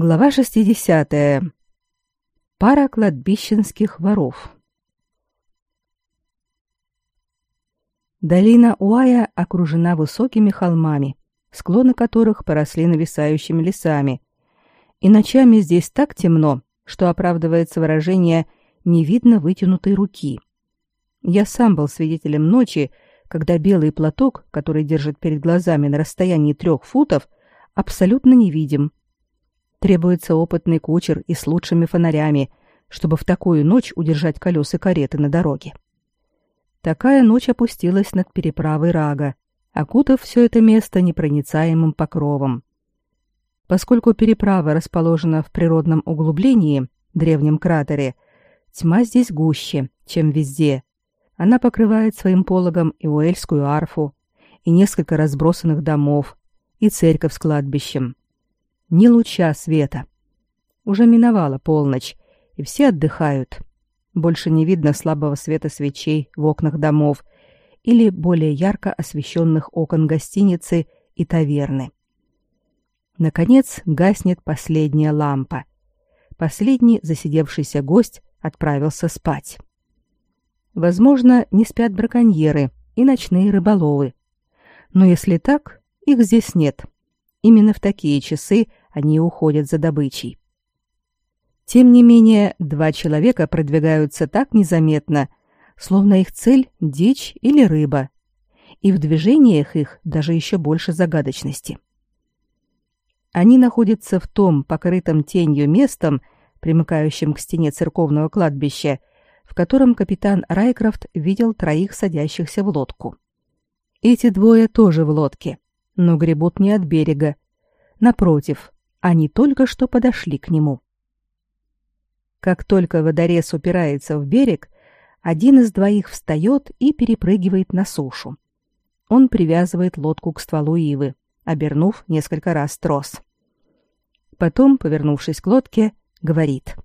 Глава 60. Пара кладбищенских воров. Долина Уая окружена высокими холмами, склоны которых поросли нависающими лесами. И ночами здесь так темно, что оправдывается выражение «не видно вытянутой руки». Я сам был свидетелем ночи, когда белый платок, который держит перед глазами на расстоянии трех футов, абсолютно невидим. Требуется опытный кучер и с лучшими фонарями, чтобы в такую ночь удержать колеса кареты на дороге. Такая ночь опустилась над переправой Рага, окутав все это место непроницаемым покровом. Поскольку переправа расположена в природном углублении, древнем кратере, тьма здесь гуще, чем везде. Она покрывает своим пологом и Уэльскую арфу, и несколько разбросанных домов, и церковь с кладбищем. Ни луча света. Уже миновала полночь, и все отдыхают. Больше не видно слабого света свечей в окнах домов или более ярко освещенных окон гостиницы и таверны. Наконец гаснет последняя лампа. Последний засидевшийся гость отправился спать. Возможно, не спят браконьеры и ночные рыболовы. Но если так, их здесь нет. Именно в такие часы они уходят за добычей. Тем не менее, два человека продвигаются так незаметно, словно их цель – дичь или рыба, и в движениях их даже еще больше загадочности. Они находятся в том покрытом тенью местом, примыкающем к стене церковного кладбища, в котором капитан Райкрофт видел троих садящихся в лодку. Эти двое тоже в лодке, но гребут не от берега. Напротив, они только что подошли к нему. Как только водорез упирается в берег, один из двоих встает и перепрыгивает на сушу. Он привязывает лодку к стволу ивы, обернув несколько раз трос. Потом, повернувшись к лодке, говорит.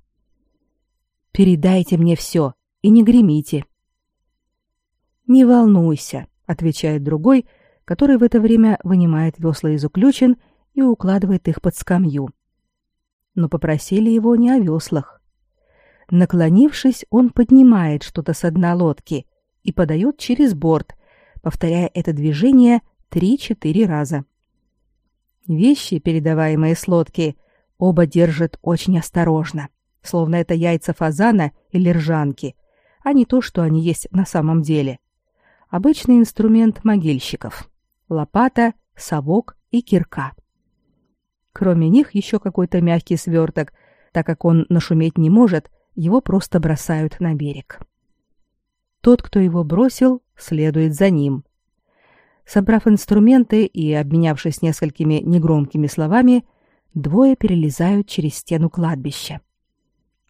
«Передайте мне все и не гремите». «Не волнуйся», — отвечает другой, который в это время вынимает весла из уключен и укладывает их под скамью. Но попросили его не о веслах. Наклонившись, он поднимает что-то с дна лодки и подает через борт, повторяя это движение три-четыре раза. Вещи, передаваемые с лодки, оба держат очень осторожно, словно это яйца фазана или ржанки, а не то, что они есть на самом деле. Обычный инструмент могильщиков — лопата, совок и кирка. Кроме них еще какой-то мягкий сверток, так как он нашуметь не может, его просто бросают на берег. Тот, кто его бросил, следует за ним. Собрав инструменты и обменявшись несколькими негромкими словами, двое перелезают через стену кладбища.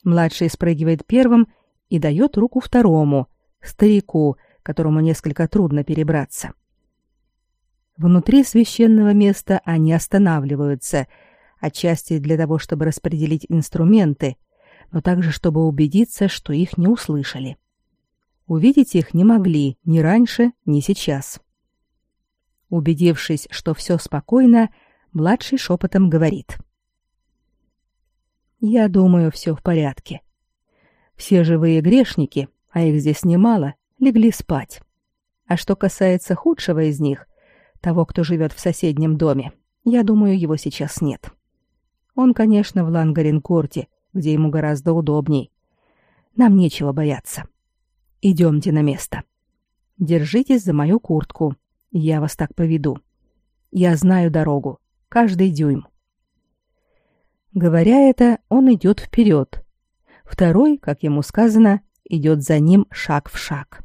Младший спрыгивает первым и дает руку второму, старику, которому несколько трудно перебраться. Внутри священного места они останавливаются, отчасти для того, чтобы распределить инструменты, но также чтобы убедиться, что их не услышали. Увидеть их не могли ни раньше, ни сейчас. Убедившись, что все спокойно, младший шепотом говорит. «Я думаю, все в порядке. Все живые грешники, а их здесь немало, легли спать. А что касается худшего из них, того, кто живет в соседнем доме. Я думаю, его сейчас нет. Он, конечно, в Лангаренкорте, где ему гораздо удобней. Нам нечего бояться. Идемте на место. Держитесь за мою куртку. Я вас так поведу. Я знаю дорогу. Каждый дюйм. Говоря это, он идет вперед. Второй, как ему сказано, идет за ним шаг в шаг.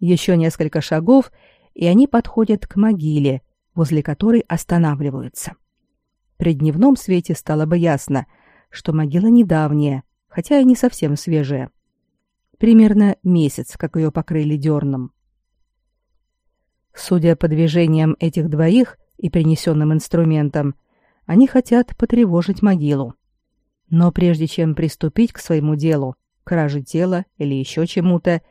Еще несколько шагов, и они подходят к могиле, возле которой останавливаются. При дневном свете стало бы ясно, что могила недавняя, хотя и не совсем свежая. Примерно месяц, как ее покрыли дерном. Судя по движениям этих двоих и принесенным инструментам, они хотят потревожить могилу. Но прежде чем приступить к своему делу, краже тела или еще чему-то,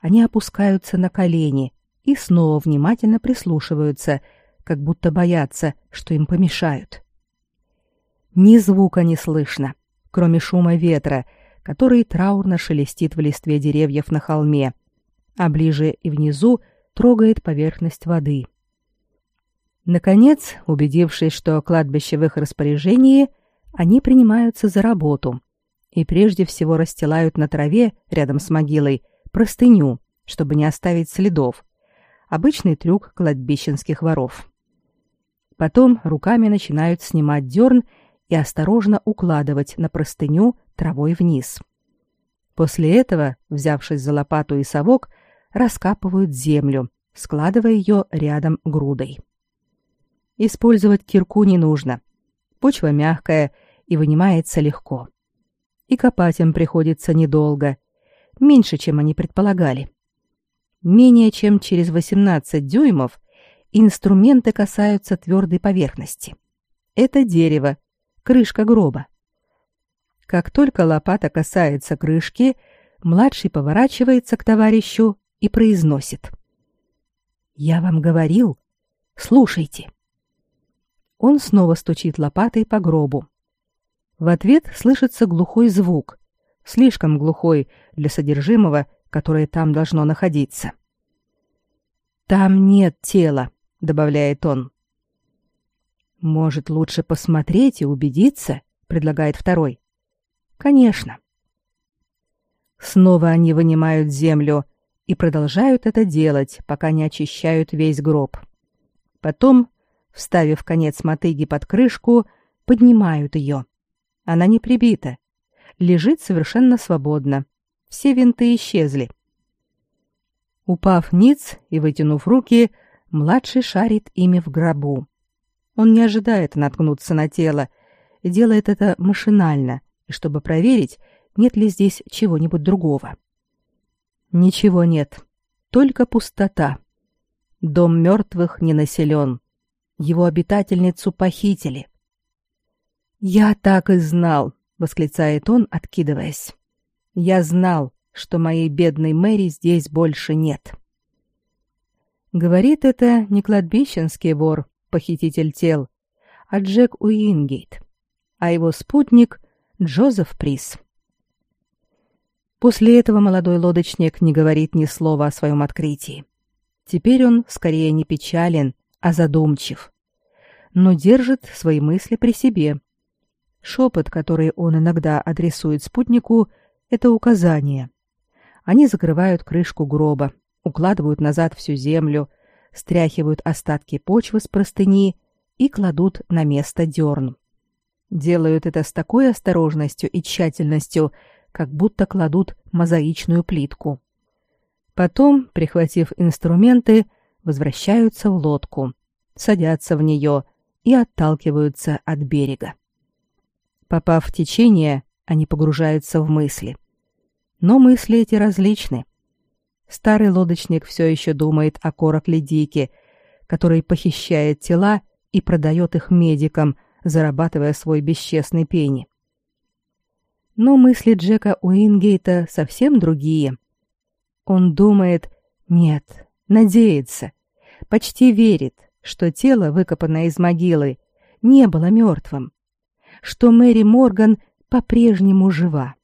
они опускаются на колени и снова внимательно прислушиваются, как будто боятся, что им помешают. Ни звука не слышно, кроме шума ветра, который траурно шелестит в листве деревьев на холме, а ближе и внизу трогает поверхность воды. Наконец, убедившись, что кладбище в их распоряжении, они принимаются за работу и прежде всего расстилают на траве рядом с могилой простыню, чтобы не оставить следов. Обычный трюк кладбищенских воров. Потом руками начинают снимать дерн и осторожно укладывать на простыню травой вниз. После этого, взявшись за лопату и совок, раскапывают землю, складывая ее рядом грудой. Использовать кирку не нужно. Почва мягкая и вынимается легко. И копать им приходится недолго, меньше, чем они предполагали. Менее чем через 18 дюймов инструменты касаются твердой поверхности. Это дерево, крышка гроба. Как только лопата касается крышки, младший поворачивается к товарищу и произносит. «Я вам говорил, слушайте». Он снова стучит лопатой по гробу. В ответ слышится глухой звук, слишком глухой для содержимого, которое там должно находиться. «Там нет тела», — добавляет он. «Может, лучше посмотреть и убедиться?» — предлагает второй. «Конечно». Снова они вынимают землю и продолжают это делать, пока не очищают весь гроб. Потом, вставив конец мотыги под крышку, поднимают ее. Она не прибита. Лежит совершенно свободно. Все винты исчезли. Упав ниц и вытянув руки, младший шарит ими в гробу. Он не ожидает наткнуться на тело делает это машинально, чтобы проверить, нет ли здесь чего-нибудь другого. Ничего нет, только пустота. Дом мертвых не населен. Его обитательницу похитили. «Я так и знал», — восклицает он, откидываясь. «Я знал, что моей бедной Мэри здесь больше нет». Говорит это не кладбищенский вор, похититель тел, а Джек Уингейт, а его спутник Джозеф Прис. После этого молодой лодочник не говорит ни слова о своем открытии. Теперь он скорее не печален, а задумчив. Но держит свои мысли при себе. Шепот, который он иногда адресует спутнику, это указание. Они закрывают крышку гроба, укладывают назад всю землю, стряхивают остатки почвы с простыни и кладут на место дерн. Делают это с такой осторожностью и тщательностью, как будто кладут мозаичную плитку. Потом, прихватив инструменты, возвращаются в лодку, садятся в нее и отталкиваются от берега. Попав в течение, они погружаются в мысли. Но мысли эти различны. Старый лодочник все еще думает о Коракле Дике, который похищает тела и продает их медикам, зарабатывая свой бесчестный пени. Но мысли Джека Уингейта совсем другие. Он думает, нет, надеется, почти верит, что тело, выкопанное из могилы, не было мертвым, что Мэри Морган по-прежнему жива.